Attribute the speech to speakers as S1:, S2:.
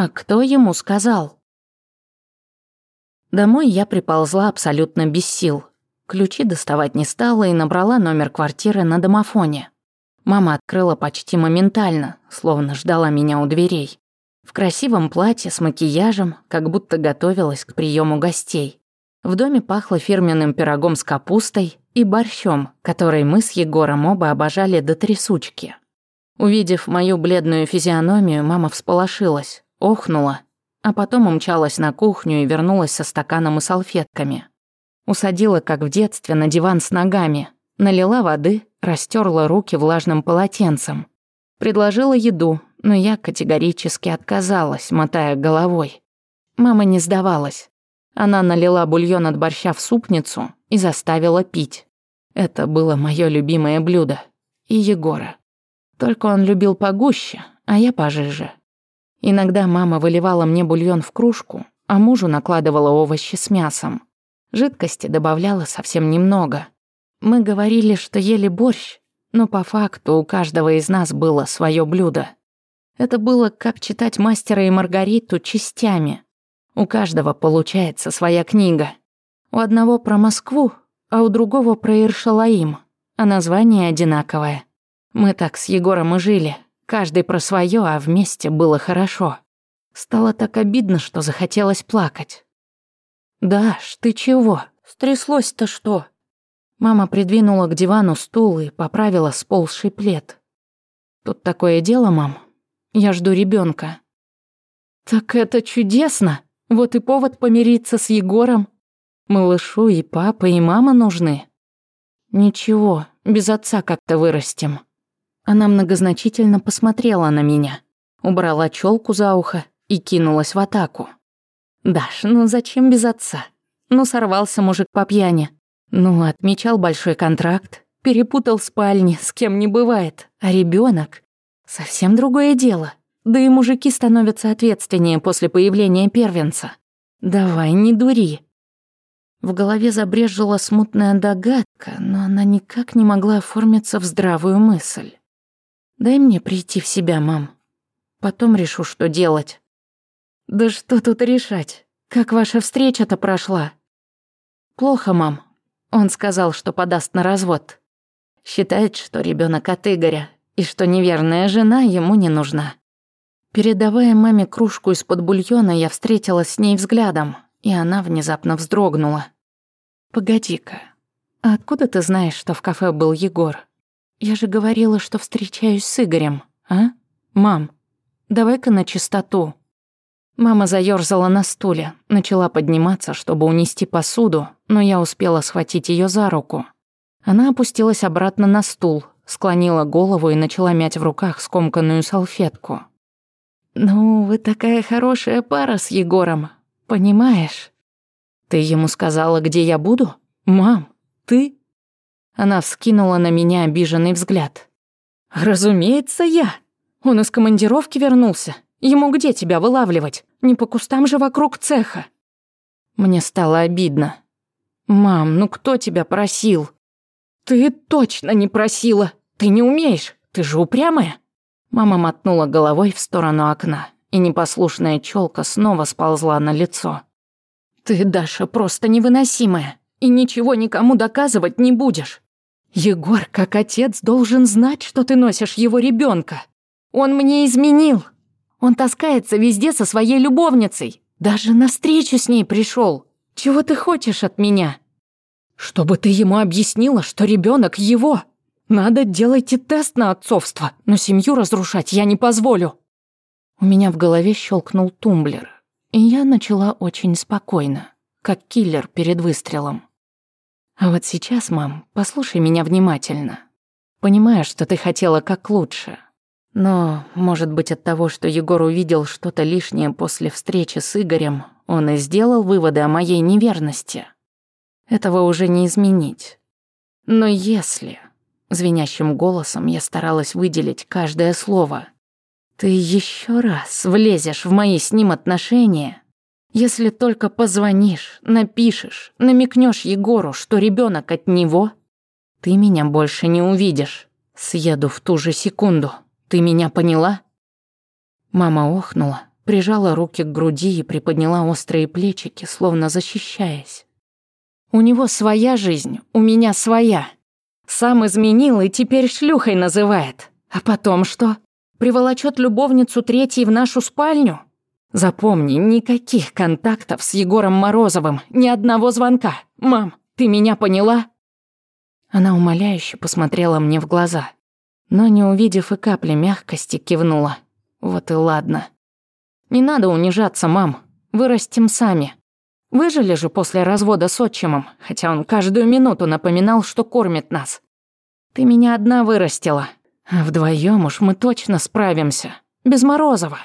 S1: А кто ему сказал? Домой я приползла абсолютно без сил. Ключи доставать не стала и набрала номер квартиры на домофоне. Мама открыла почти моментально, словно ждала меня у дверей. В красивом платье с макияжем, как будто готовилась к приему гостей. В доме пахло фирменным пирогом с капустой и борщом, который мы с Егором оба обожали до трясучки. Увидев мою бледную физиономию, мама всполошилась охнула, а потом умчалась на кухню и вернулась со стаканом и салфетками. Усадила, как в детстве, на диван с ногами, налила воды, растерла руки влажным полотенцем. Предложила еду, но я категорически отказалась, мотая головой. Мама не сдавалась. Она налила бульон от борща в супницу и заставила пить. Это было мое любимое блюдо. И Егора. Только он любил погуще, а я пожиже. Иногда мама выливала мне бульон в кружку, а мужу накладывала овощи с мясом. Жидкости добавляла совсем немного. Мы говорили, что ели борщ, но по факту у каждого из нас было свое блюдо. Это было как читать «Мастера и Маргариту» частями. У каждого получается своя книга. У одного про Москву, а у другого про Иршалаим, а название одинаковое. Мы так с Егором и жили, Каждый про свое, а вместе было хорошо. Стало так обидно, что захотелось плакать. «Даш, ты чего? Стряслось-то что?» Мама придвинула к дивану стул и поправила сползший плед. «Тут такое дело, мам. Я жду ребенка. «Так это чудесно! Вот и повод помириться с Егором. Малышу и папа, и мама нужны». «Ничего, без отца как-то вырастем», она многозначительно посмотрела на меня, убрала челку за ухо и кинулась в атаку. «Даш, ну зачем без отца? Ну сорвался мужик по пьяни. Ну отмечал большой контракт, перепутал спальни, с кем не бывает. А ребенок Совсем другое дело. Да и мужики становятся ответственнее после появления первенца. Давай, не дури». В голове забрежила смутная догадка, но она никак не могла оформиться в здравую мысль. Дай мне прийти в себя, мам. Потом решу, что делать. Да что тут решать? Как ваша встреча-то прошла? Плохо, мам. Он сказал, что подаст на развод. Считает, что ребенок от Игоря, и что неверная жена ему не нужна. Передавая маме кружку из-под бульона, я встретилась с ней взглядом, и она внезапно вздрогнула. «Погоди-ка, а откуда ты знаешь, что в кафе был Егор?» «Я же говорила, что встречаюсь с Игорем, а? Мам, давай-ка на чистоту». Мама заёрзала на стуле, начала подниматься, чтобы унести посуду, но я успела схватить её за руку. Она опустилась обратно на стул, склонила голову и начала мять в руках скомканную салфетку. «Ну, вы такая хорошая пара с Егором, понимаешь?» «Ты ему сказала, где я буду? Мам, ты? Она вскинула на меня обиженный взгляд. «Разумеется, я. Он из командировки вернулся. Ему где тебя вылавливать? Не по кустам же вокруг цеха». Мне стало обидно. «Мам, ну кто тебя просил?» «Ты точно не просила. Ты не умеешь. Ты же упрямая». Мама мотнула головой в сторону окна, и непослушная челка снова сползла на лицо. «Ты, Даша, просто невыносимая, и ничего никому доказывать не будешь. Егор, как отец должен знать, что ты носишь его ребенка. Он мне изменил. Он таскается везде со своей любовницей. Даже на встречу с ней пришел. Чего ты хочешь от меня?» «Чтобы ты ему объяснила, что ребенок его. Надо делайте тест на отцовство, но семью разрушать я не позволю». У меня в голове щелкнул тумблер, и я начала очень спокойно, как киллер перед выстрелом. А вот сейчас, мам, послушай меня внимательно. Понимаю, что ты хотела как лучше. Но, может быть, от того, что Егор увидел что-то лишнее после встречи с Игорем, он и сделал выводы о моей неверности. Этого уже не изменить. Но если... Звенящим голосом я старалась выделить каждое слово. «Ты еще раз влезешь в мои с ним отношения, если только позвонишь, напишешь, намекнешь Егору, что ребенок от него, ты меня больше не увидишь. Съеду в ту же секунду. Ты меня поняла? Мама охнула, прижала руки к груди и приподняла острые плечики, словно защищаясь. У него своя жизнь, у меня своя. Сам изменил и теперь шлюхой называет. А потом что? Приволочет любовницу третьей в нашу спальню? Запомни, никаких контактов с Егором Морозовым, ни одного звонка. Мам, ты меня поняла?» Она умоляюще посмотрела мне в глаза, но, не увидев и капли мягкости, кивнула. «Вот и ладно. Не надо унижаться, мам. Вырастем сами. Выжили же после развода с отчимом, хотя он каждую минуту напоминал, что кормит нас. Ты меня одна вырастила. А вдвоём уж мы точно справимся. Без Морозова».